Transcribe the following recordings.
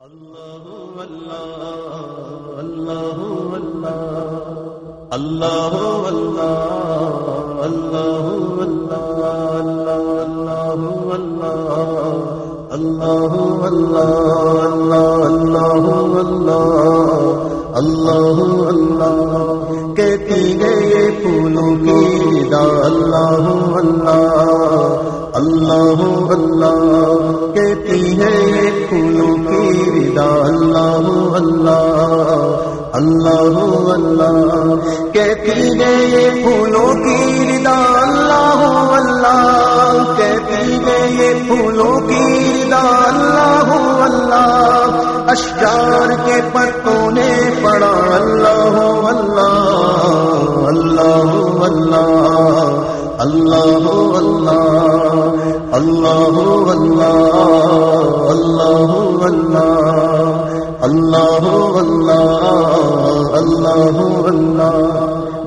اللہ اللہ اللہ اللہ اللہ اللہ اللہ اللہ اللہ اللہ اللہ کہتی گئے پھولوں کی دا اللہ اللہ اللہ اللہ کہتی ہے یہ پھولوں کی ردا اللہ اللہ اللہ اللہ کہتی ہے یہ پھولوں کی ردا اللہ اللہ کہتی ہے یہ پھولوں کی ردا اللہ اللہ اشجار کے پتوں نے پڑا اللہ اللہ اللہ اللہ اللہ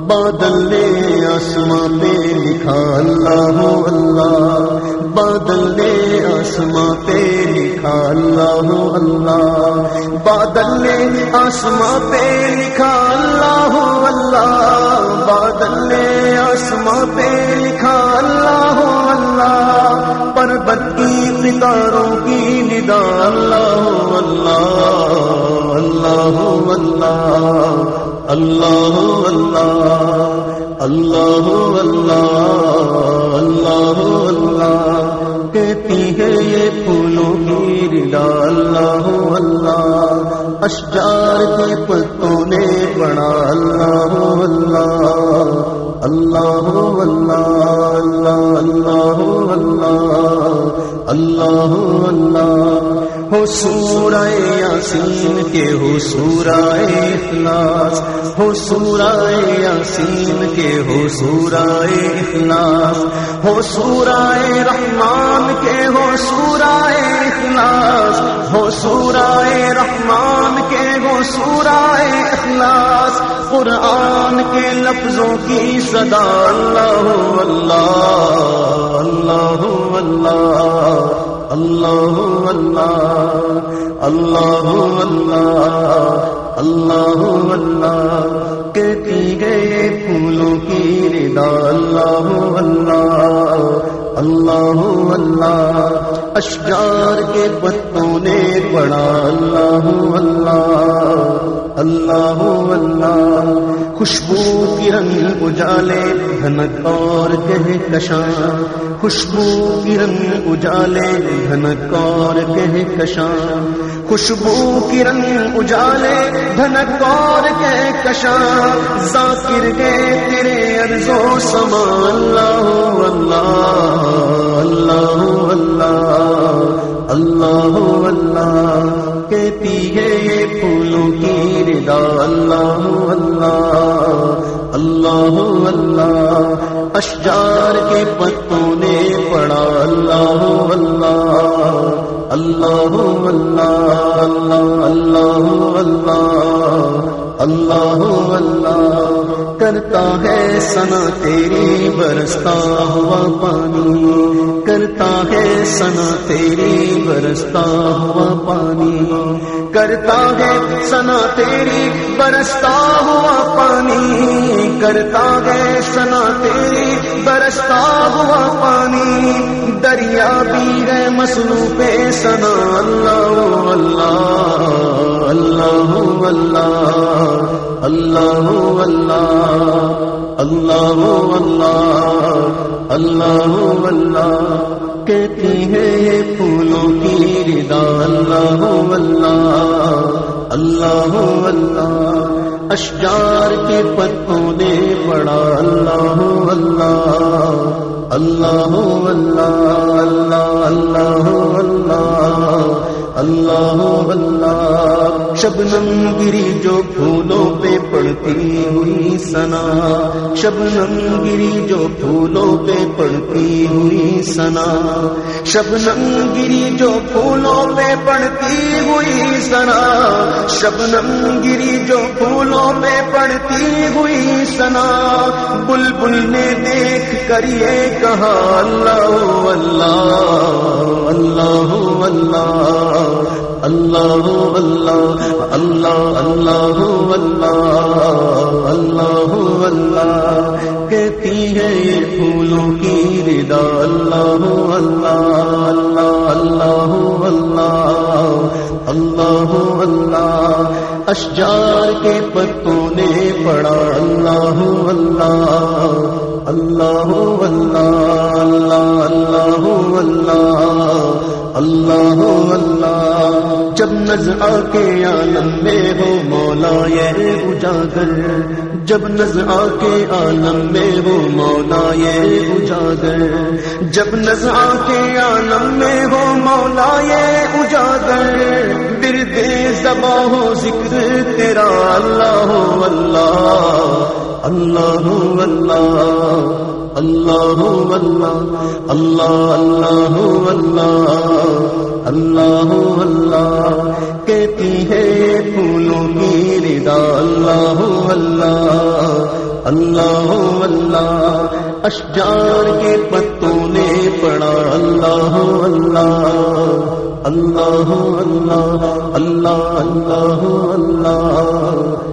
بادل نے آسماں پہ لکھا اللہ اللہ بادل نے آسماں پہ لکھا اللہ اللہ، بادل نے آسماں پہ لکھا اللہ اللہ بادل نے آسماں پہ لکھا اللہ اللہ پر بدی ستاروں کی ندا اللہ اللہ اللہ اللہ اللہ اللہ اللہ اللہ اللہ کہتی ہے یہ پھولوں کی ردا اللہ اللہ اشجار کے پتوں نے بڑا اللہ اللہ اللہ اللہ اللہ اللہ اللہ اللہ ہو سورہ یاسین کے ہو سورہ اخلاص، ہو سورہ یاسین کے ہو سورہ اخلاص، ہو سورہ رحمان کے ہو سورہ اخلاص، ہو سورہ رحمان کے ہو سورہ اخلاص۔ قرآن کے لفظوں کی صدا، اللہ اللہ اللہ اللہ۔ اللہ اللہ اللہ اللہ اللہ اللہ، کہتی گئے پھولوں کی ردا، اللہ اللہ اللہ اللہ اشجار کے پتوں نے پڑا اللہ اللہ اللہ اللہ۔ خوشبو کی رنگ اجالے، دھنک اور کہ خوشبو کی رنگ اجالے، دھنک اور کہ کشان خوشبو کی رنگ اجالے، دھنک اور کہ کشان ذاکر کے تیرے ارزو سما۔ اللہ اللہ۔ کہتی ہے یہ پھولوں کی ردا۔ اللہ اللہ اللہ اللہ۔ اشجار کے پتوں نے پڑا۔ اللہ اللہ اللہ اللہ اللہ اللہ اللہ۔ اللہ کرتا ہے سنا تیری برستا ہوا پانی۔ کرتا ہے سنا تیری برستا ہوا پانی۔ کرتا ہے سنا تیری برستا ہوا پانی۔ کرتا ہے سنا تیری برستا ہوا پانی۔ دریا بھی ہے مسلو پہ سنا اللہ اللہ اللہ اللہ اللہ اللہ اللہ اللہ اللہ اللہ کہتی ہے یہ پھولوں کی ردا اللہ اللہ اللہ اللہ اشجار کے پتوں نے پڑا اللہ اللہ اللہ اللہ شبنم گری جو پھولوں پہ پڑتی ہوئی سنا شبنم گری جو پھولوں پہ پڑتی ہوئی سنا شبنم گری جو پھولوں پہ پڑتی ہوئی سنا شبنم گری جو پھولوں پہ پڑتی ہوئی سنا بلبل نے دیکھ کر یہ کہا اللہ اللہ اللہ اللہ اللہ اللہ اللہ اللہ اللہ اللہ اللہ کہتی ہے یہ پھولوں کی ردا اللہ اشجار کے پتوں نے پڑا اللہ اللہ اللہ اللہ اللہ اللہ اللہ اللہ جب نظر آ کے عالم میں ہو مولا، یہ اجاگر۔ جب نظر آ کے عالم میں ہو مولا، یہ اجاگر۔ جب نظر آ کے عالم میں ہو مولا، یہ اجاگر۔ بردے زبا ہو ذکر تیرا، اللہ ہو اللہ۔ اللہ ہو اللہ اللہ اللہ اللہ اللہ اللہ کہتی ہے پھولوں کی ردا اللہ ہو اللہ اللہ اللہ اشجار کے پتوں نے پڑا اللہ اللہ اللہ ہو اللہ اللہ اللہ اللہ